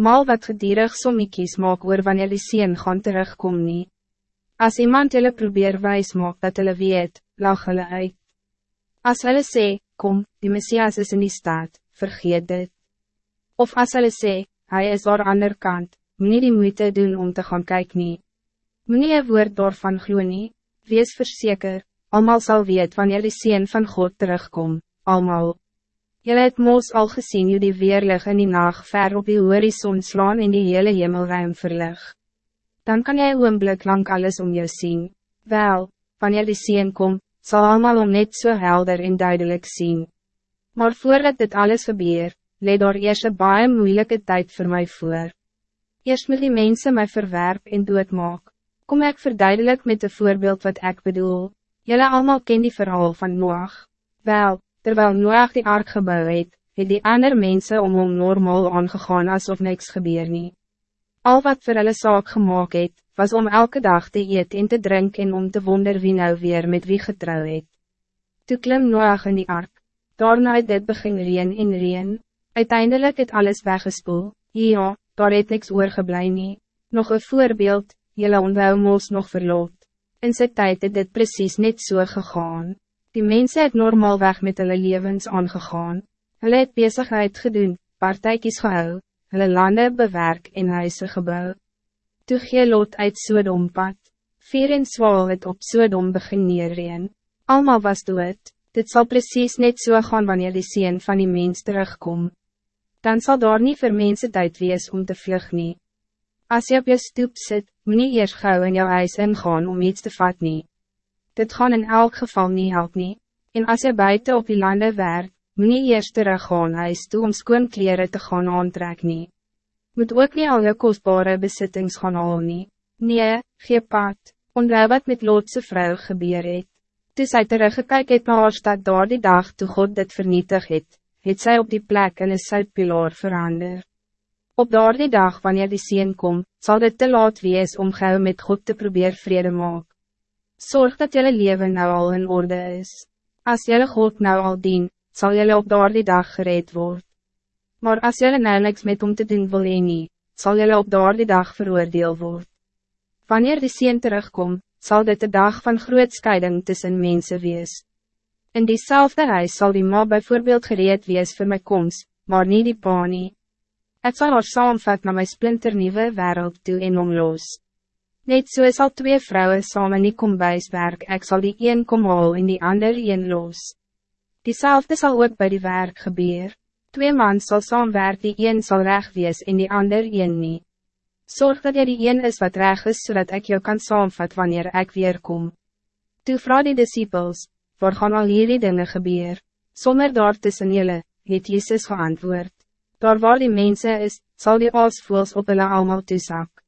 mal wat gedierig sommiekies maak oor wanneer die sien gaan terugkom nie. As iemand hulle probeer wijs maak dat hulle weet, lag hulle uit. As hulle sê, kom, die Messias is in die staat, vergeet dit. Of as hulle sê, hy is daar ander kant, moet die moeite doen om te gaan kijken nie. Moet nie een woord daarvan glo nie, wees verzeker, allemaal zal weet wanneer die sien van God terugkom, allemaal. Jylle het moos al gezien hoe die weerlig in die nacht ver op die horizon slaan en die hele hemelruim verlig. Dan kan jy oomblik lang alles om jou zien. Wel, wanneer die sien kom, zal allemaal om net zo so helder en duidelijk zien. Maar voordat dit alles gebeur, leed daar eerst een baie moeilijke tijd voor mij voor. Eerst moet die mensen mij verwerp en doodmaak. Kom ik verduidelijk met de voorbeeld wat ik bedoel. Jullie allemaal ken die verhaal van Noach. Wel, Terwijl Noach die ark gebouw het, het die ander mensen om hom normaal aangegaan alsof niks gebeur nie. Al wat vir hulle saak gemaakt het, was om elke dag te eet en te drinken en om te wonder wie nou weer met wie getrouw het. Toe klim Noach in die ark, daarna het dit begin reen en reen, uiteindelijk het alles weggespoel, ja, daar het niks oorgeblij nie, nog een voorbeeld, jylle onwou moos nog verloot, in sy tijd het dit precies net so gegaan. Die mensen het normaalweg met hulle levens aangegaan. Hulle het bezigheid gedoen, partijkies gehou, hulle lande bewerk en huise gebouw. Toe gee lot uit Sodom pad, vier en zwaal het op Sodom begin neerreen. Almal was dood, dit zal precies net zo so gaan wanneer die sien van die mens terugkom. Dan zal daar niet voor mensen tijd wees om te vlug nie. As je op je stoep zit, moet nie eers gauw in jou huis ingaan om iets te vat nie dit gaan in elk geval niet help nie, en as jy buiten op die lande werk, moet nie eerst terug gaan huis toe om skoon kleren te gaan aantrek nie. Moet ook niet al jou kostbare besittings gaan haal nie. Nee, gee pad, onthou wat met Lotse vrou gebeur het. Toe sy teruggekyk het na haar stad daar die dag toe God dit vernietig het, het sy op die plek in een suidpilaar verander. Op daar die dag wanneer die sien kom, zal dit te laat wees om gauw met God te probeer vrede maak. Zorg dat jullie leven nou al in orde is. Als jullie God nou al dien, zal jullie op door die dag gereed worden. Maar als jullie nou niks met om te doen wil nie, zal jullie op door die dag veroordeel worden. Wanneer die sien terugkom, zal dit de dag van groot scheiding tussen mensen wees. In diezelfde huis zal die ma bijvoorbeeld gereed wees voor mijn komst, maar niet die nie. Het zal haar saamvat naar mijn splinternieuwe wereld toe en omloos. Net so sal twee vrouwen samen nie kom werk, ek sal die een kom haal en die ander een los. Diezelfde zal ook bij die werk gebeur. Twee man sal saamwerk, die een zal reg wees en die ander een nie. Zorg dat jy die een is wat reg is, zodat ik jou kan saamvat wanneer ik weer kom. Toe vraag die disciples, waar gaan al hierdie dinge gebeur? Zonder daar tussen julle, het Jezus geantwoord. Daar waar die mensen is, zal die asvoels op hulle allemaal toezak.